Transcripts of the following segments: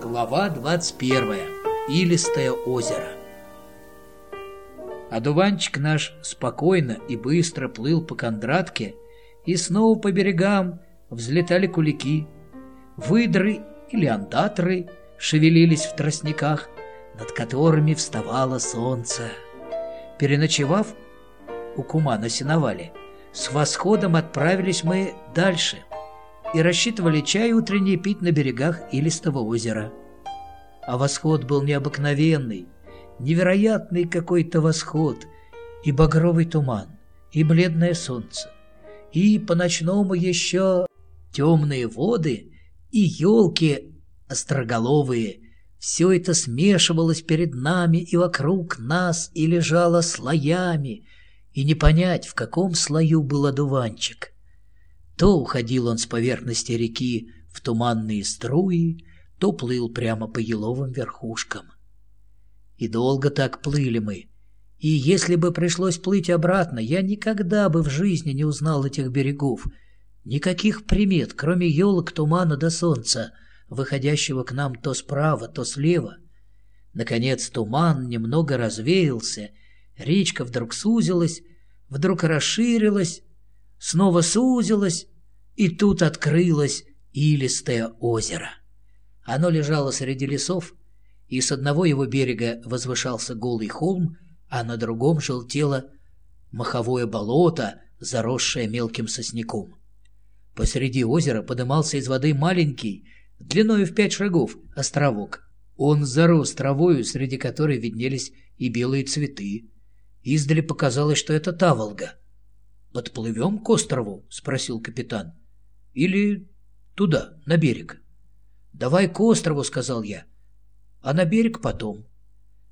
Глава 21. Илистое озеро. Одуванчик наш спокойно и быстро плыл по Кондратке, и снова по берегам взлетали кулики. Выдры или андатры шевелились в тростниках, над которыми вставало солнце. Переночевав у кума на сеновале, с восходом отправились мы дальше и рассчитывали чай утренний пить на берегах Илистого озера. А восход был необыкновенный, невероятный какой-то восход, и багровый туман, и бледное солнце, и по-ночному еще темные воды и елки остроголовые. Все это смешивалось перед нами и вокруг нас и лежало слоями, и не понять, в каком слою был одуванчик. То уходил он с поверхности реки в туманные струи, то плыл прямо по еловым верхушкам. И долго так плыли мы. И если бы пришлось плыть обратно, я никогда бы в жизни не узнал этих берегов. Никаких примет, кроме елок, тумана до солнца, выходящего к нам то справа, то слева. Наконец туман немного развеялся, речка вдруг сузилась, вдруг расширилась, снова сузилась, и тут открылось илистое озеро. Оно лежало среди лесов, и с одного его берега возвышался голый холм, а на другом желтело маховое болото, заросшее мелким сосняком. Посреди озера подымался из воды маленький, длиною в пять шагов, островок. Он зарос травою, среди которой виднелись и белые цветы. Издали показалось, что это Таволга. «Подплывем к острову?» — спросил капитан. «Или туда, на берег?» «Давай к острову», — сказал я. «А на берег потом».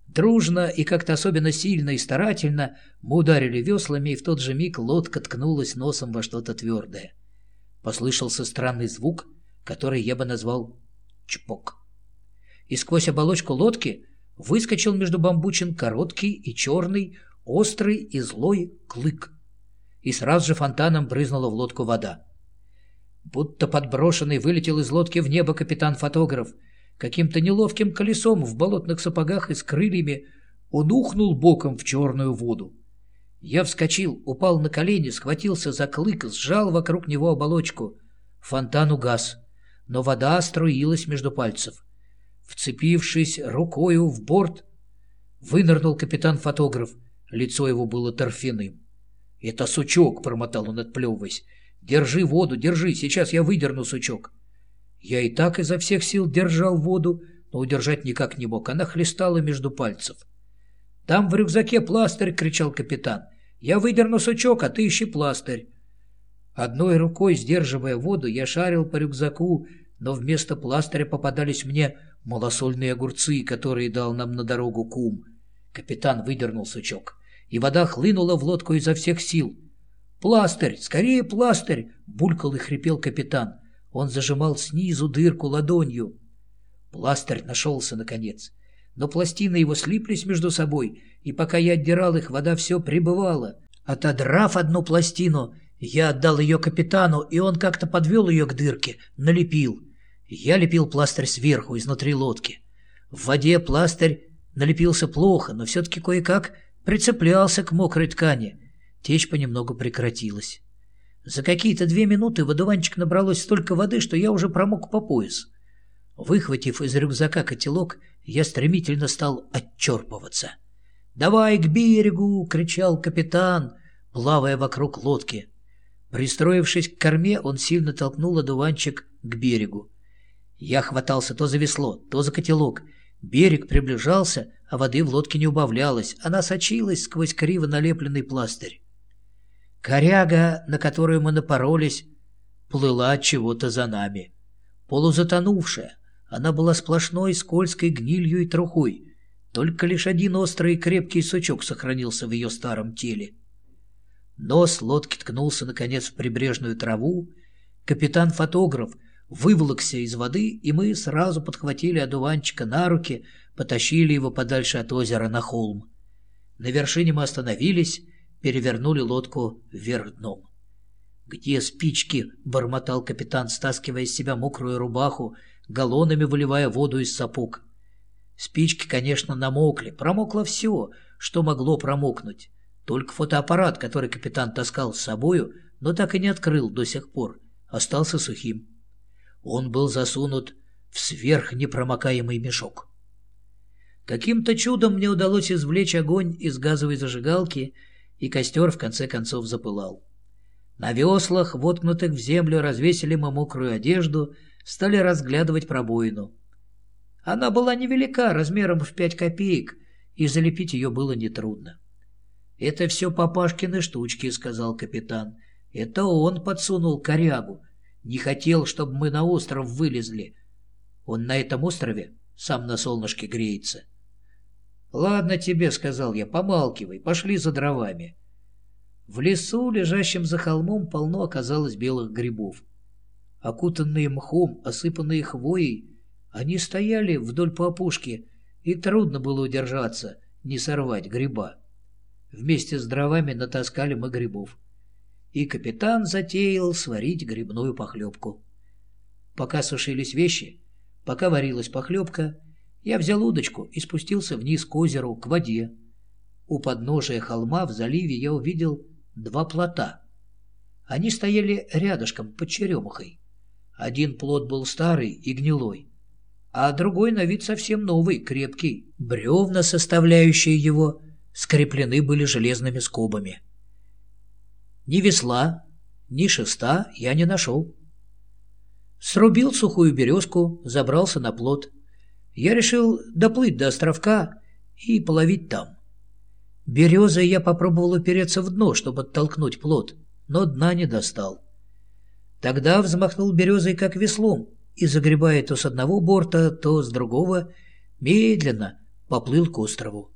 Дружно и как-то особенно сильно и старательно мы ударили веслами, и в тот же миг лодка ткнулась носом во что-то твердое. Послышался странный звук, который я бы назвал чпок. И сквозь оболочку лодки выскочил между бамбучин короткий и черный, острый и злой клык. И сразу же фонтаном брызнула в лодку вода. Будто подброшенный вылетел из лодки в небо капитан-фотограф. Каким-то неловким колесом в болотных сапогах и с крыльями он ухнул боком в черную воду. Я вскочил, упал на колени, схватился за клык, сжал вокруг него оболочку. Фонтан угас, но вода струилась между пальцев. Вцепившись рукою в борт, вынырнул капитан-фотограф. Лицо его было торфяным. «Это сучок!» — промотал он, отплевываясь. Держи воду, держи, сейчас я выдерну сучок. Я и так изо всех сил держал воду, но удержать никак не мог. Она хлестала между пальцев. «Там в рюкзаке пластырь!» — кричал капитан. «Я выдерну сучок, а ты ищи пластырь!» Одной рукой, сдерживая воду, я шарил по рюкзаку, но вместо пластыря попадались мне малосольные огурцы, которые дал нам на дорогу кум. Капитан выдернул сучок, и вода хлынула в лодку изо всех сил. «Пластырь! Скорее пластырь!» — булькал и хрипел капитан. Он зажимал снизу дырку ладонью. Пластырь нашелся, наконец. Но пластины его слиплись между собой, и пока я отдирал их, вода все прибывала. Отодрав одну пластину, я отдал ее капитану, и он как-то подвел ее к дырке, налепил. Я лепил пластырь сверху, изнутри лодки. В воде пластырь налепился плохо, но все-таки кое-как прицеплялся к мокрой ткани. Течь понемногу прекратилась. За какие-то две минуты в одуванчик набралось столько воды, что я уже промок по пояс. Выхватив из рюкзака котелок, я стремительно стал отчерпываться. «Давай к берегу!» — кричал капитан, плавая вокруг лодки. Пристроившись к корме, он сильно толкнул одуванчик к берегу. Я хватался то за весло, то за котелок. Берег приближался, а воды в лодке не убавлялось. Она сочилась сквозь криво налепленный пластырь. Коряга, на которую мы напоролись, плыла от чего-то за нами. Полузатонувшая, она была сплошной скользкой гнилью и трухой. Только лишь один острый и крепкий сучок сохранился в ее старом теле. Нос лодки ткнулся, наконец, в прибрежную траву. Капитан-фотограф выволокся из воды, и мы сразу подхватили одуванчика на руки, потащили его подальше от озера на холм. На вершине мы остановились, перевернули лодку вверх дном. «Где спички?» — бормотал капитан, стаскивая с себя мокрую рубаху, галлонами выливая воду из сапог. Спички, конечно, намокли, промокло все, что могло промокнуть. Только фотоаппарат, который капитан таскал с собою, но так и не открыл до сих пор, остался сухим. Он был засунут в сверхнепромокаемый мешок. Каким-то чудом мне удалось извлечь огонь из газовой зажигалки, и костер в конце концов запылал. На веслах, воткнутых в землю, развесили мы мокрую одежду, стали разглядывать пробоину. Она была невелика, размером в пять копеек, и залепить ее было нетрудно. «Это все папашкины штучки», — сказал капитан. «Это он подсунул корягу. Не хотел, чтобы мы на остров вылезли. Он на этом острове сам на солнышке греется». «Ладно тебе», — сказал я, — «помалкивай, пошли за дровами». В лесу, лежащем за холмом, полно оказалось белых грибов. Окутанные мхом, осыпанные хвоей, они стояли вдоль по опушке, и трудно было удержаться, не сорвать гриба. Вместе с дровами натаскали мы грибов. И капитан затеял сварить грибную похлебку. Пока сушились вещи, пока варилась похлебка, я взял удочку и спустился вниз к озеру, к воде. У подножия холма в заливе я увидел два плота. Они стояли рядышком под черемухой. Один плот был старый и гнилой, а другой на вид совсем новый, крепкий. Бревна, составляющие его, скреплены были железными скобами. Ни весла, ни шеста я не нашел. Срубил сухую березку, забрался на плот. Я решил доплыть до островка и половить там. Березой я попробовал упереться в дно, чтобы оттолкнуть плот, но дна не достал. Тогда взмахнул березой как веслом и, загребая то с одного борта, то с другого, медленно поплыл к острову.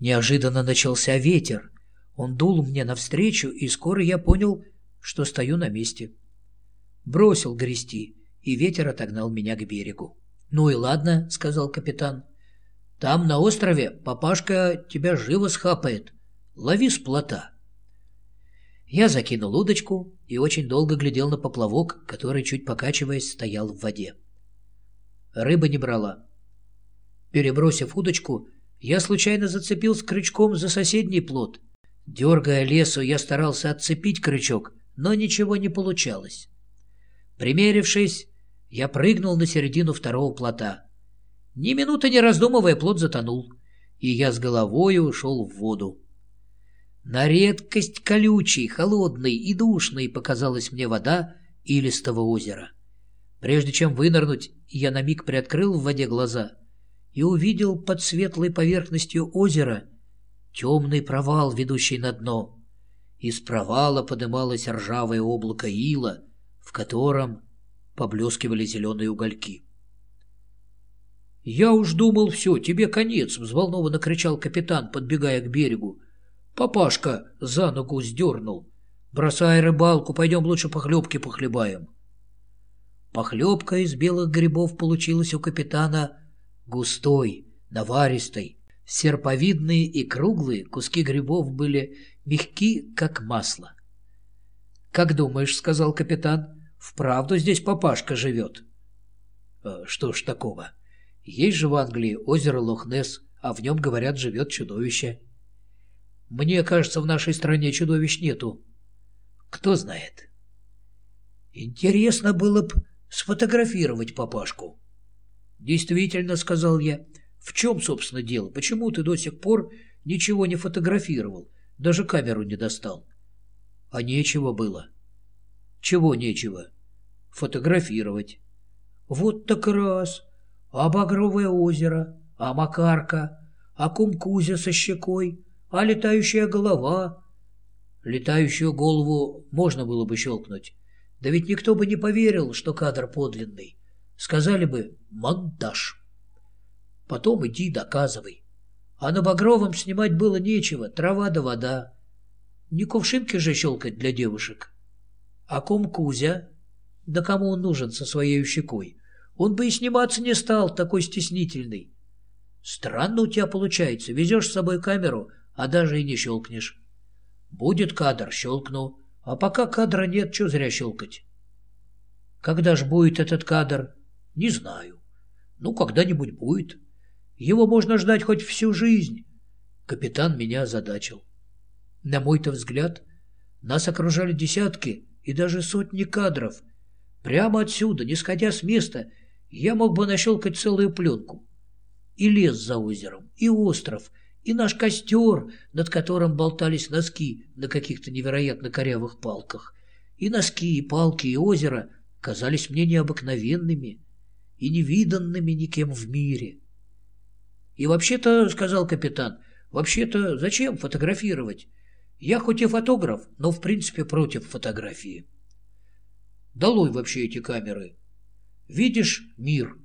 Неожиданно начался ветер. Он дул мне навстречу, и скоро я понял, что стою на месте. Бросил грести, и ветер отогнал меня к берегу. «Ну и ладно», — сказал капитан. Там, на острове, папашка тебя живо схапает. Лови с плота. Я закинул удочку и очень долго глядел на поплавок, который, чуть покачиваясь, стоял в воде. Рыба не брала. Перебросив удочку, я случайно зацепился крючком за соседний плот. Дергая лесу, я старался отцепить крючок, но ничего не получалось. Примерившись, я прыгнул на середину второго плота — ни минуты не раздумывая, плод затонул, и я с головой ушел в воду. На редкость колючей, холодной и душной показалась мне вода илистого озера. Прежде чем вынырнуть, я на миг приоткрыл в воде глаза и увидел под светлой поверхностью озера темный провал, ведущий на дно. Из провала подымалось ржавое облако ила, в котором поблескивали зеленые угольки. «Я уж думал, все, тебе конец!» — взволнованно кричал капитан, подбегая к берегу. «Папашка за ногу сдернул. Бросай рыбалку, пойдем лучше похлебки похлебаем». Похлебка из белых грибов получилась у капитана густой, наваристой. Серповидные и круглые куски грибов были мягки, как масло. «Как думаешь, — сказал капитан, — вправду здесь папашка живет?» «Э, «Что ж такого?» Есть же в Англии озеро Лохнесс, а в нем, говорят, живет чудовище. Мне кажется, в нашей стране чудовищ нету. Кто знает. Интересно было бы сфотографировать папашку. Действительно, сказал я. В чем, собственно, дело? Почему ты до сих пор ничего не фотографировал? Даже камеру не достал. А нечего было. Чего нечего? Фотографировать. Вот так раз а Багровое озеро, а Макарка, а Кумкузя со щекой, а летающая голова. Летающую голову можно было бы щелкнуть. Да ведь никто бы не поверил, что кадр подлинный. Сказали бы «монтаж». Потом иди доказывай. А на Багровом снимать было нечего, трава да вода. Не кувшинки же щелкать для девушек. А Кумкузя? Да кому он нужен со своей щекой? Он бы и сниматься не стал, такой стеснительный. Странно у тебя получается. Везешь с собой камеру, а даже и не щелкнешь. Будет кадр, щелкну. А пока кадра нет, что зря щелкать? Когда ж будет этот кадр? Не знаю. Ну, когда-нибудь будет. Его можно ждать хоть всю жизнь. Капитан меня озадачил. На мой-то взгляд, нас окружали десятки и даже сотни кадров. Прямо отсюда, не сходя с места, я мог бы нащелкать целую пленку. И лес за озером, и остров, и наш костер, над которым болтались носки на каких-то невероятно корявых палках. И носки, и палки, и озеро казались мне необыкновенными и невиданными никем в мире. «И вообще-то, — сказал капитан, — вообще-то зачем фотографировать? Я хоть и фотограф, но в принципе против фотографии. Долой вообще эти камеры. Видишь мир,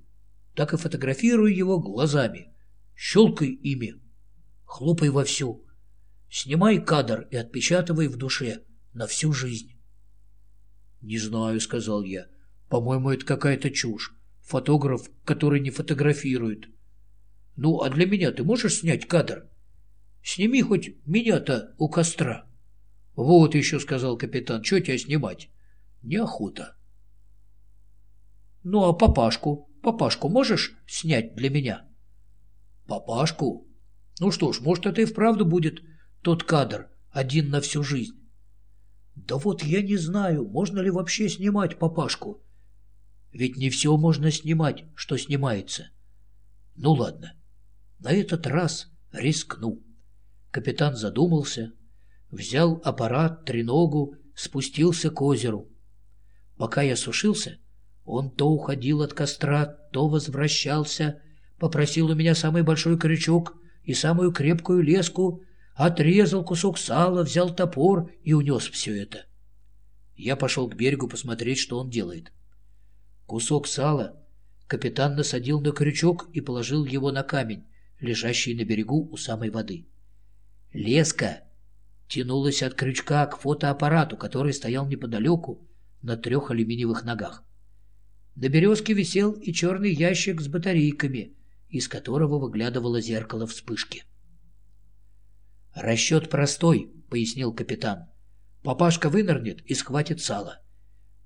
так и фотографируй его глазами. Щелкай ими, хлопай вовсю. Снимай кадр и отпечатывай в душе на всю жизнь. «Не знаю», — сказал я. «По-моему, это какая-то чушь. Фотограф, который не фотографирует». «Ну, а для меня ты можешь снять кадр?» Сними хоть меня-то у костра. — Вот еще, — сказал капитан, — что тебя снимать? Неохота. — Ну, а папашку? Папашку можешь снять для меня? — Папашку? Ну что ж, может, это и вправду будет тот кадр, один на всю жизнь. Да вот я не знаю, можно ли вообще снимать папашку. Ведь не все можно снимать, что снимается. Ну ладно, на этот раз рискну. Капитан задумался, взял аппарат, треногу, спустился к озеру. Пока я сушился, он то уходил от костра, то возвращался, попросил у меня самый большой крючок и самую крепкую леску, отрезал кусок сала, взял топор и унес все это. Я пошел к берегу посмотреть, что он делает. Кусок сала капитан насадил на крючок и положил его на камень, лежащий на берегу у самой воды. Леска тянулась от крючка к фотоаппарату, который стоял неподалеку на трех алюминиевых ногах. На березке висел и черный ящик с батарейками, из которого выглядывало зеркало вспышки. «Расчет простой», — пояснил капитан. «Папашка вынырнет и схватит сало.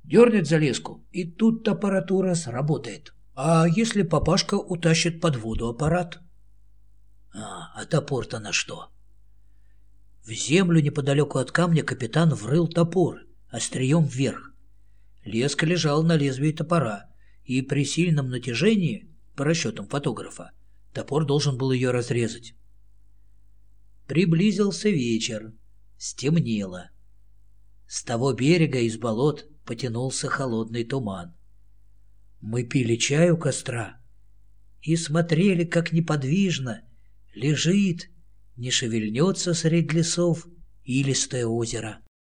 Дернет за леску, и тут аппаратура сработает. А если папашка утащит под воду аппарат?» «А, а топор-то на что?» В землю неподалеку от камня капитан врыл топор, острием вверх. Леска лежала на лезвии топора, и при сильном натяжении, по расчетам фотографа, топор должен был ее разрезать. Приблизился вечер. Стемнело. С того берега из болот потянулся холодный туман. Мы пили чай у костра и смотрели, как неподвижно лежит не шевельнется средь лесов илистое озеро.